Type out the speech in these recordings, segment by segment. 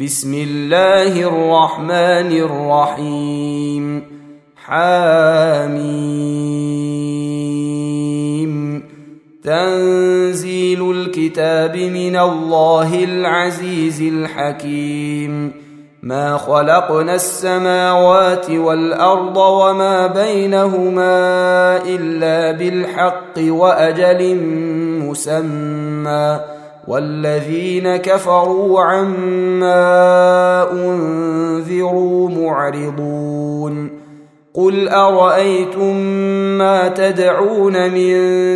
بسم الله الرحمن الرحيم. حاميم. تنزيل الكتاب من الله العزيز الحكيم. ما خلقنا السماوات والأرض وما بينهما إلا بالحق وأجل مسمى. والذين كفروا عما أنذروا معرضون. قل أرأيتم ما تدعون من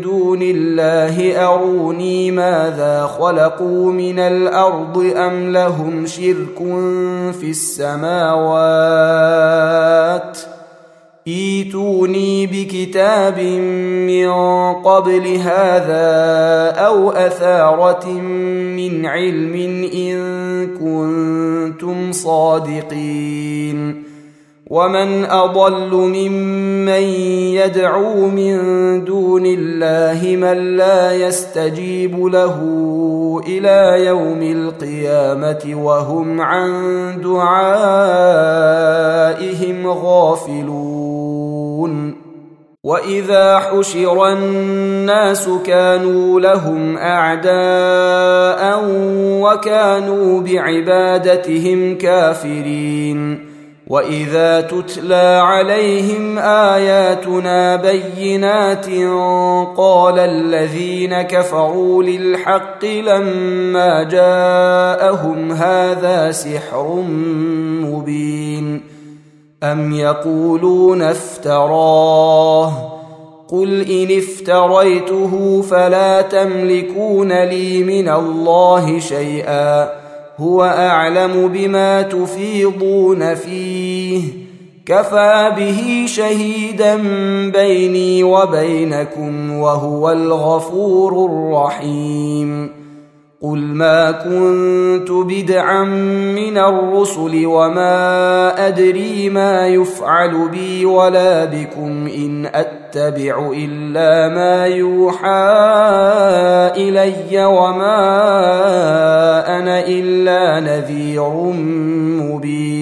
دون الله؟ أروني ماذا خلقوا من الأرض أم لهم شرك في السماوات؟ ايتوني بكتاب من قبل هذا أو أثارة من علم إن كنتم صادقين. ومن اضل ممن يدعو من دون الله من لا يستجيب له إلى يوم القيامه وهم عن دعائهم غافلون واذا حشر الناس كانوا لهم اعداء وكانوا بعبادتهم كافرين واذا تتلى عليهم اياتنا بينات قال الذين كفروا للحق لما جاءهم هذا سحر مبين ام يقولون افتراه قل ان افتريته فلا تملكون لي من الله شيئا هو أعلم بما تفيضون فيه. كفى به شهيدا بيني وبينكم وهو الغفور الرحيم. قل ما كنت بدعا من الرسل وما ادري ما يفعل بي ولا بكم ان اتبع الا ما يوحى الي وما أنا الا نذير مبين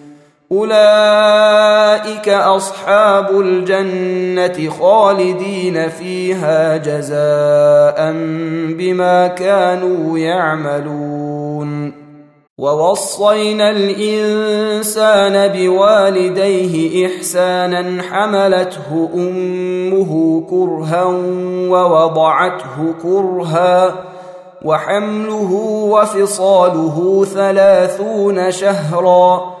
أولئك أصحاب الجنة خالدين فيها جزاء بما كانوا يعملون. ووصينا الإنسان بوالديه إحسانا حملته أمه كرها ووضعته كرها وحمله وفصاله ثلاثون شهرا.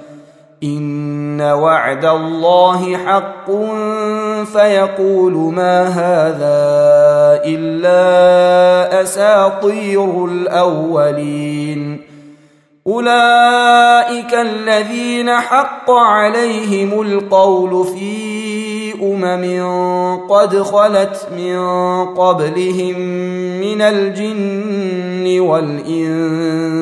إن وعد الله حق فيقول ما هذا إلا أساطير الأولين. أولئك الذين حق عليهم القول في أمم قد خلت من قبلهم من الجن والإنس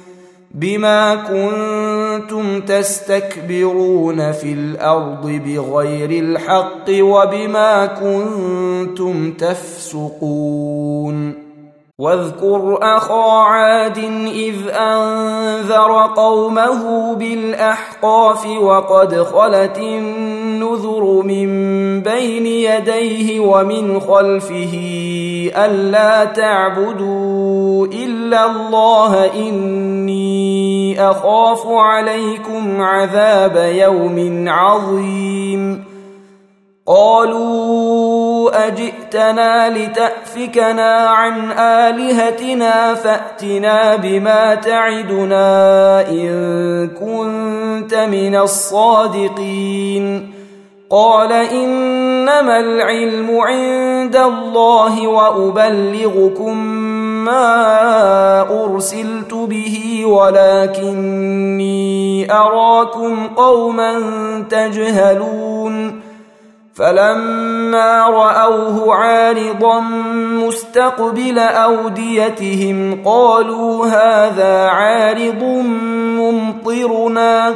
بما كنتم تستكبرون في الأرض بغير الحق وبما كنتم تفسقون واذكر اخا عاد اذ انذر قومه بالاحقاف وقد خلت النذر من بين يديه ومن خلفه الا تعبدوا الا الله اني اخاف عليكم عذاب يوم عظيم قالوا اجئتنا لتافكنا عن الهتنا فاتنا بما تعدنا ان كنت من الصادقين قال إنما العلم عند الله وأبلغكم ما أرسلت به ولكني أراكم قوما تجهلون فلما رأوه عارضا مستقبل أوديتهم قالوا هذا عارض ممطرنا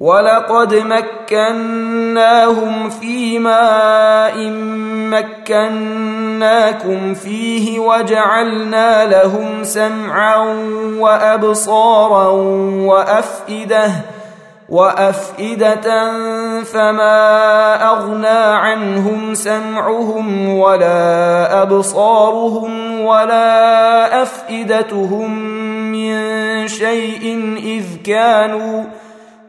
ولقد مكناهم في ماء مكناكم فيه وجعلنا لهم سمعا وأبصارا وأفئدة وأفئدة فما أغنى عنهم سمعهم ولا أبصارهم ولا أفئدتهم من شيء إذ كانوا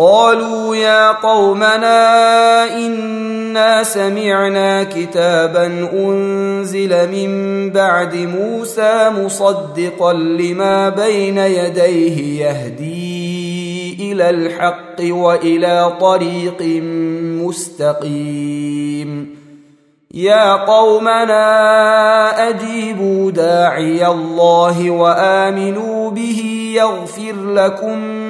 قالوا يا قومنا إنا سمعنا كتابا أنزل من بعد موسى مصدقا لما بين يديه يهدي إلى الحق وإلى طريق مستقيم. يا قومنا أجيبوا داعي الله وآمنوا به يغفر لكم